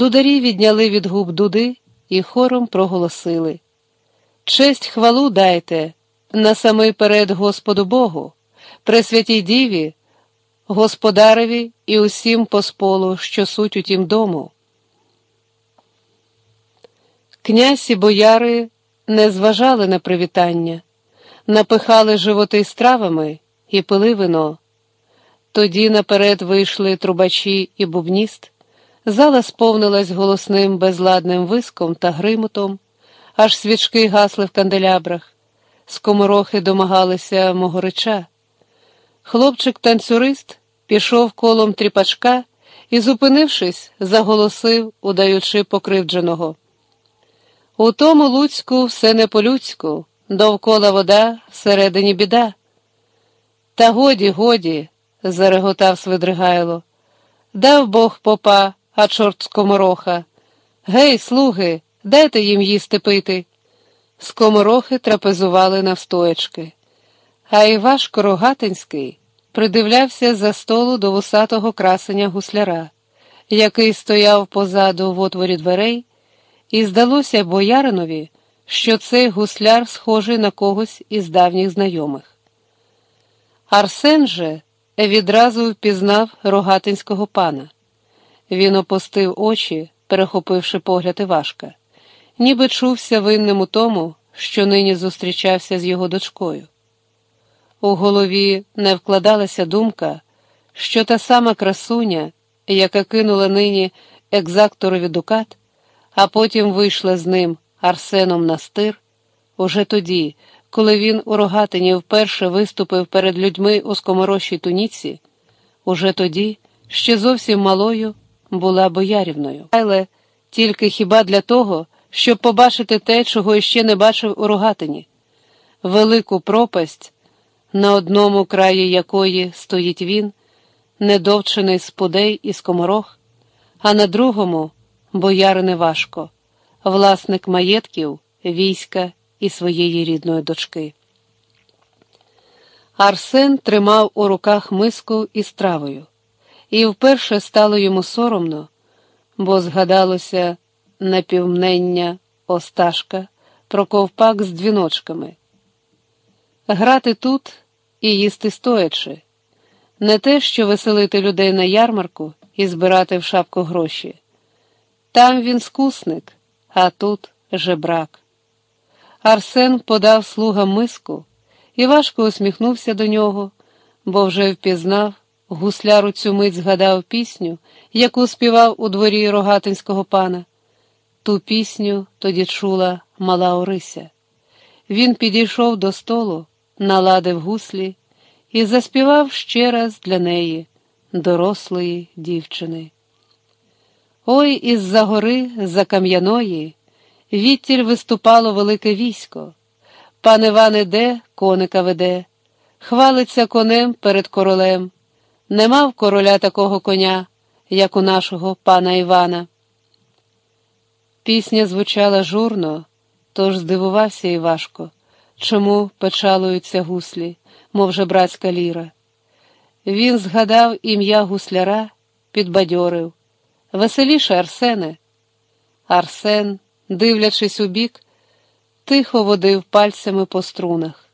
Дударі відняли від губ дуди і хором проголосили Честь хвалу дайте насамиперед Господу Богу, Пресвятій Діві, Господареві і усім посполу, що суть у тім дому. Князь і бояри не зважали на привітання, напихали животи стравами і пили вино. Тоді наперед вийшли трубачі і бубніст, зала сповнилась голосним безладним виском та гримотом, аж свічки гасли в канделябрах, скоморохи домагалися могорича. Хлопчик-танцюрист пішов колом тріпачка і, зупинившись, заголосив, удаючи покривдженого. У тому Луцьку все не по-людську, довкола вода, всередині біда. Та годі, годі, зареготав Свидригайло. Дав Бог попа, а чорт скомороха. Гей, слуги, дайте їм їсти пити. Скоморохи трапезували навстоячки. А Іваш Рогатинський придивлявся за столу до вусатого красення гусляра, який стояв позаду в отворі дверей, і здалося бояринові, що цей гусляр схожий на когось із давніх знайомих. Арсен же відразу впізнав рогатинського пана. Він опустив очі, перехопивши погляд Івашка, ніби чувся винним у тому, що нині зустрічався з його дочкою. У голові не вкладалася думка, що та сама красуня, яка кинула нині екзакторові дукат, а потім вийшла з ним Арсеном на стир, уже тоді, коли він у рогатині вперше виступив перед людьми у скоморощій туніці, уже тоді, ще зовсім малою, була боярівною. Але тільки хіба для того, щоб побачити те, чого іще не бачив у рогатині, велику пропасть на одному краї якої стоїть він, недовчений з пудей і скоморох, а на другому боярине важко, власник маєтків, війська і своєї рідної дочки. Арсен тримав у руках миску із травою, і вперше стало йому соромно, бо згадалося напівмнення Осташка про ковпак з двіночками. Грати тут і їсти стоячи, не те, що веселити людей на ярмарку і збирати в шапку гроші. Там він скусник, а тут жебрак. Арсен подав слугам миску і важко усміхнувся до нього, бо вже впізнав, гусляр у цю мить згадав пісню, яку співав у дворі рогатинського пана. Ту пісню тоді чула мала Орися. Він підійшов до столу наладив гуслі і заспівав ще раз для неї, дорослої дівчини. Ой із за гори, за кам'яної, відтіль виступало велике військо. Пан Іван іде, коника веде, хвалиться конем перед королем. Не мав короля такого коня, як у нашого пана Івана. Пісня звучала журно, тож здивувався Івашко чому печалуються гуслі, мов же братська ліра. Він згадав ім'я гусляра, підбадьорив. Веселіше, Арсене. Арсен, дивлячись у бік, тихо водив пальцями по струнах.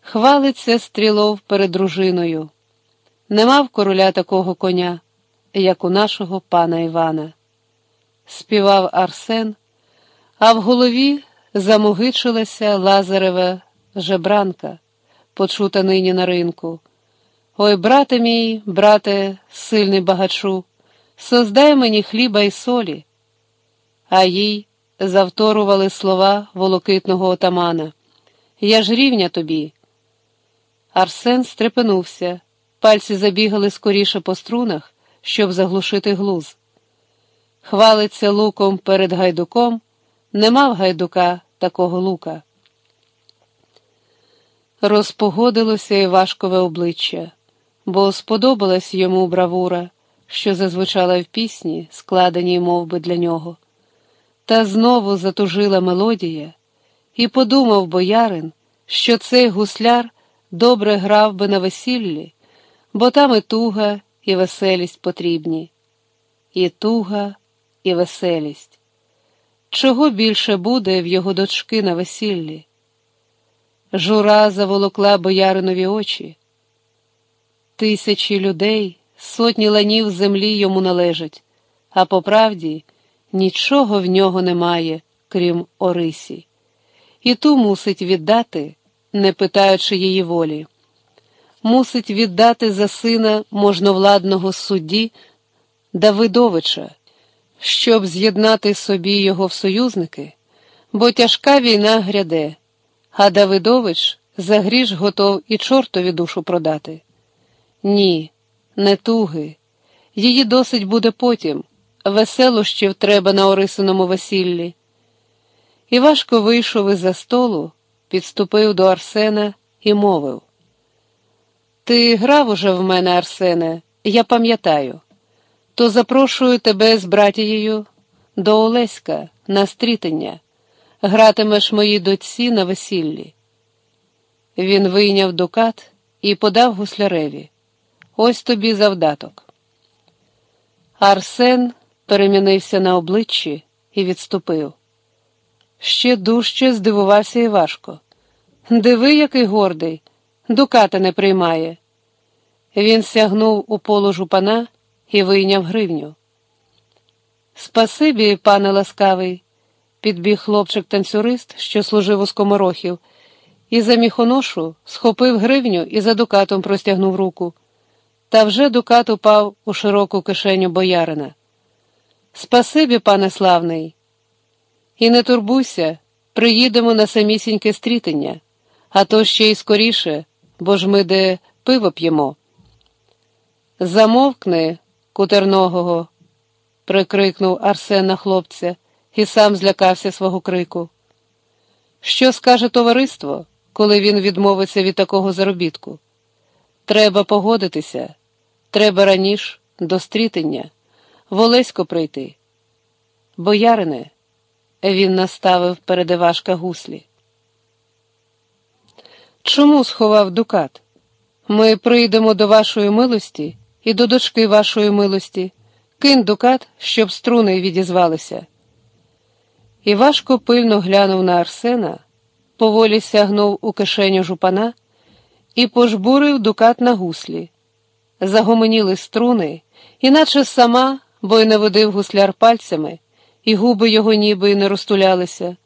Хвалиться стрілов перед дружиною. Не мав короля такого коня, як у нашого пана Івана. Співав Арсен, а в голові замогичилася Лазарева жебранка, почута нині на ринку. Ой, брате мій, брате, сильний багачу, создай мені хліба й солі. А їй завторували слова волокитного отамана. Я ж рівня тобі. Арсен стрепенувся, пальці забігали скоріше по струнах, щоб заглушити глуз. Хвалиться луком перед гайдуком, не мав гайдука такого лука. Розпогодилося Івашкове обличчя, бо сподобалась йому бравура, що зазвучала в пісні, складеній мов би, для нього. Та знову затужила мелодія, і подумав боярин, що цей гусляр добре грав би на весіллі, бо там і туга, і веселість потрібні, і туга, і веселість. Чого більше буде в його дочки на весіллі? Жура заволокла бояринові очі. Тисячі людей, сотні ланів землі йому належать, а по правді нічого в нього немає, крім Орисі, і ту мусить віддати, не питаючи її волі. Мусить віддати за сина можновладного судді Давидовича, щоб з'єднати собі його в союзники, бо тяжка війна гряде, а Давидович за гріш готов і чортові душу продати. Ні, не туги. Її досить буде потім. Веселощів треба на Орисиному весіллі. Івашко вийшов із за столу, підступив до Арсена і мовив: Ти грав уже в мене, Арсене, я пам'ятаю, то запрошую тебе з братією до Олеська на стрітення, гратимеш моїй дочці на весіллі. Він вийняв дукат і подав гусляреві. Ось тобі завдаток. Арсен перемінився на обличчі і відступив. Ще дужче здивувався Івашко. Диви, який гордий, дуката не приймає. Він сягнув у полу жупана і вийняв гривню. Спасибі, пане ласкавий, підбіг хлопчик-танцюрист, що служив у скоморохів, і за міхоношу схопив гривню і за дукатом простягнув руку. Та вже дукат упав у широку кишеню боярина. Спасибі, пане славний. І не турбуйся, приїдемо на самісіньке стрітення, а то ще й скоріше, бо ж ми де пиво п'ємо. Замовкни, кутерногого, прикрикнув Арсен на хлопця і сам злякався свого крику. Що скаже товариство, коли він відмовиться від такого заробітку? Треба погодитися, треба раніше до стрітення, в Олесько прийти. Боярине, він наставив перед Івашка гуслі. Чому сховав дукат? Ми прийдемо до вашої милості і до дочки вашої милості. Кинь дукат, щоб струни відізвалися. Івашко пильно глянув на Арсена, поволі сягнув у кишеню жупана і пожбурив дукат на гуслі. Загомоніли струни, іначе сама, бо й не водив гусляр пальцями, і губи його ніби й не розтулялися.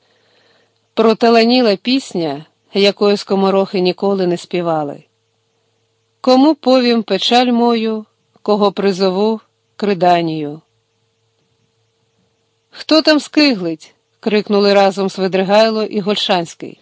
Проталаніла пісня, якої скоморохи ніколи не співали. Кому повім печаль мою, кого призову криданію. Хто там скиглить? крикнули разом Свидригайло і Гольшанський.